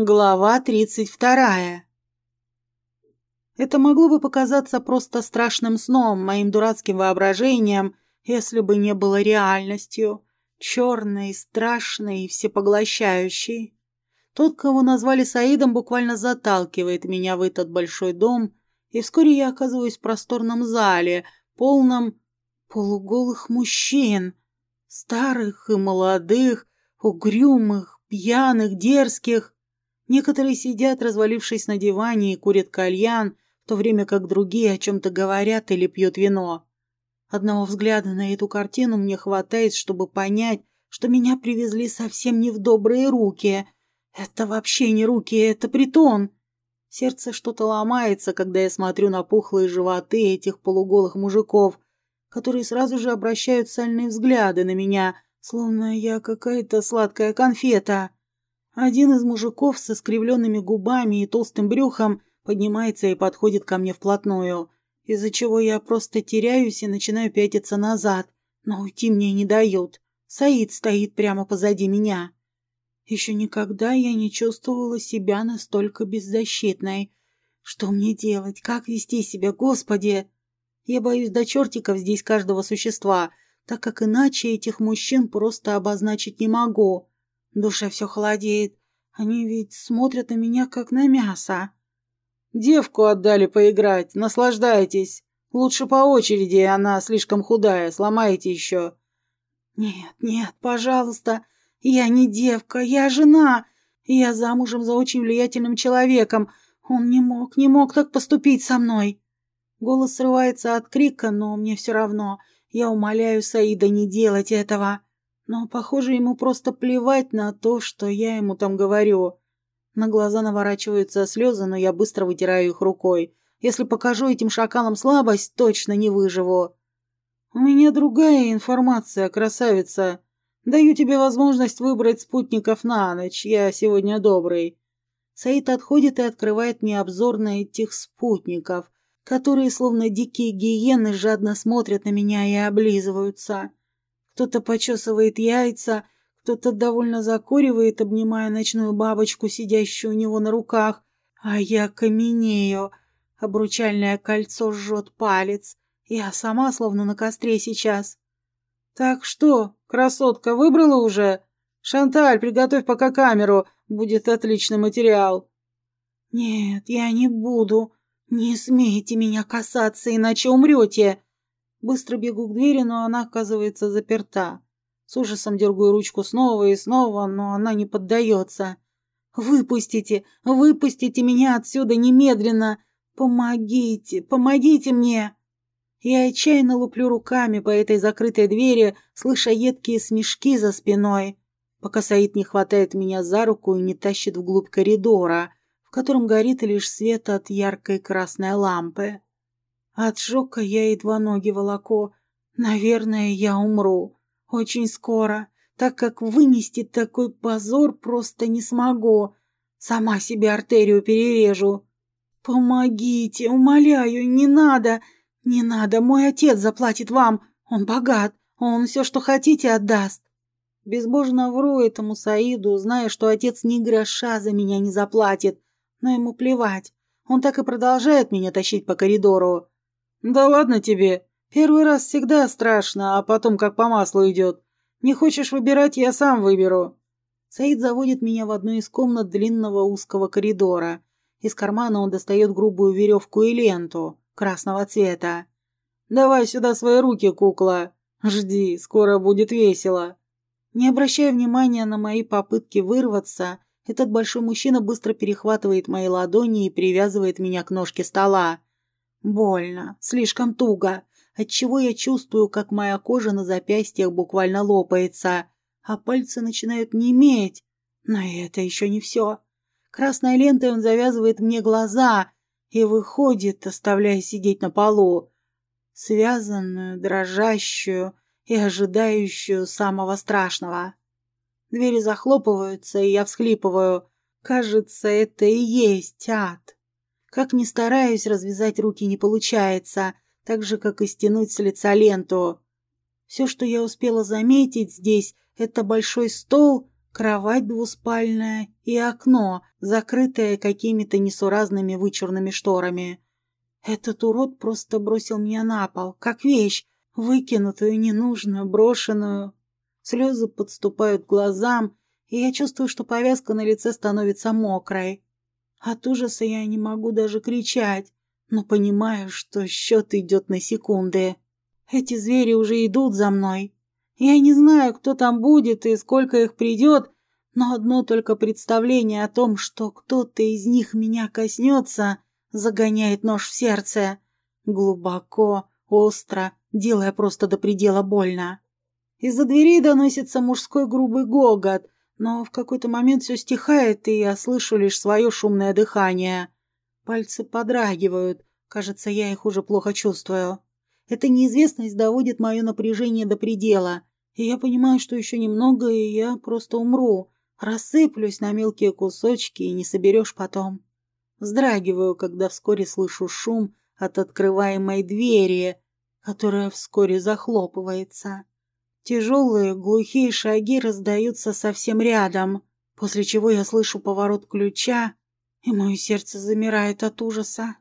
Глава тридцать вторая. Это могло бы показаться просто страшным сном, моим дурацким воображением, если бы не было реальностью, черной, страшной и всепоглощающей. Тот, кого назвали Саидом, буквально заталкивает меня в этот большой дом, и вскоре я оказываюсь в просторном зале, полном полуголых мужчин, старых и молодых, угрюмых, пьяных, дерзких. Некоторые сидят, развалившись на диване, и курят кальян, в то время как другие о чем-то говорят или пьют вино. Одного взгляда на эту картину мне хватает, чтобы понять, что меня привезли совсем не в добрые руки. Это вообще не руки, это притон. Сердце что-то ломается, когда я смотрю на пухлые животы этих полуголых мужиков, которые сразу же обращают сальные взгляды на меня, словно я какая-то сладкая конфета. Один из мужиков со скривленными губами и толстым брюхом поднимается и подходит ко мне вплотную, из-за чего я просто теряюсь и начинаю пятиться назад, но уйти мне не дают. Саид стоит прямо позади меня. Еще никогда я не чувствовала себя настолько беззащитной. Что мне делать? Как вести себя, Господи? Я боюсь до чертиков здесь каждого существа, так как иначе этих мужчин просто обозначить не могу. Душа все холодеет. Они ведь смотрят на меня, как на мясо. Девку отдали поиграть, наслаждайтесь. Лучше по очереди, она слишком худая, сломаете еще. Нет, нет, пожалуйста, я не девка, я жена. Я замужем за очень влиятельным человеком. Он не мог, не мог так поступить со мной. Голос срывается от крика, но мне все равно. Я умоляю Саида не делать этого. Но, похоже, ему просто плевать на то, что я ему там говорю. На глаза наворачиваются слезы, но я быстро вытираю их рукой. Если покажу этим шакалам слабость, точно не выживу. У меня другая информация, красавица. Даю тебе возможность выбрать спутников на ночь. Я сегодня добрый. Саид отходит и открывает мне обзор на этих спутников, которые, словно дикие гиены, жадно смотрят на меня и облизываются. Кто-то почесывает яйца, кто-то довольно закуривает, обнимая ночную бабочку, сидящую у него на руках, а я каменею. Обручальное кольцо жжет палец. Я сама словно на костре сейчас. «Так что, красотка, выбрала уже? Шанталь, приготовь пока камеру, будет отличный материал». «Нет, я не буду. Не смейте меня касаться, иначе умрете. Быстро бегу к двери, но она оказывается заперта. С ужасом дергаю ручку снова и снова, но она не поддается. «Выпустите! Выпустите меня отсюда немедленно! Помогите! Помогите мне!» Я отчаянно луплю руками по этой закрытой двери, слыша едкие смешки за спиной, пока Саид не хватает меня за руку и не тащит вглубь коридора, в котором горит лишь свет от яркой красной лампы. От шока я едва ноги волоко. Наверное, я умру. Очень скоро, так как вынести такой позор просто не смогу. Сама себе артерию перережу. Помогите, умоляю, не надо. Не надо, мой отец заплатит вам. Он богат, он все, что хотите, отдаст. Безбожно вру этому Саиду, зная, что отец ни гроша за меня не заплатит. Но ему плевать. Он так и продолжает меня тащить по коридору. «Да ладно тебе. Первый раз всегда страшно, а потом как по маслу идет. Не хочешь выбирать, я сам выберу». Саид заводит меня в одну из комнат длинного узкого коридора. Из кармана он достает грубую веревку и ленту красного цвета. «Давай сюда свои руки, кукла. Жди, скоро будет весело». Не обращая внимания на мои попытки вырваться, этот большой мужчина быстро перехватывает мои ладони и привязывает меня к ножке стола. Больно, слишком туго, отчего я чувствую, как моя кожа на запястьях буквально лопается, а пальцы начинают неметь. Но это еще не все. Красной лентой он завязывает мне глаза и выходит, оставляя сидеть на полу, связанную, дрожащую и ожидающую самого страшного. Двери захлопываются, и я всхлипываю. Кажется, это и есть ад. Как ни стараюсь, развязать руки не получается, так же, как и стянуть с лица ленту. Все, что я успела заметить здесь, это большой стол, кровать двуспальная и окно, закрытое какими-то несуразными вычурными шторами. Этот урод просто бросил меня на пол, как вещь, выкинутую, ненужную, брошенную. Слезы подступают к глазам, и я чувствую, что повязка на лице становится мокрой. От ужаса я не могу даже кричать, но понимаю, что счет идет на секунды. Эти звери уже идут за мной. Я не знаю, кто там будет и сколько их придет, но одно только представление о том, что кто-то из них меня коснется, загоняет нож в сердце. Глубоко, остро, делая просто до предела больно. Из-за двери доносится мужской грубый гогот, но в какой-то момент все стихает, и я слышу лишь свое шумное дыхание. Пальцы подрагивают, кажется, я их уже плохо чувствую. Эта неизвестность доводит мое напряжение до предела, и я понимаю, что еще немного, и я просто умру, рассыплюсь на мелкие кусочки, и не соберешь потом. Вздрагиваю, когда вскоре слышу шум от открываемой двери, которая вскоре захлопывается. Тяжелые, глухие шаги раздаются совсем рядом, после чего я слышу поворот ключа, и мое сердце замирает от ужаса.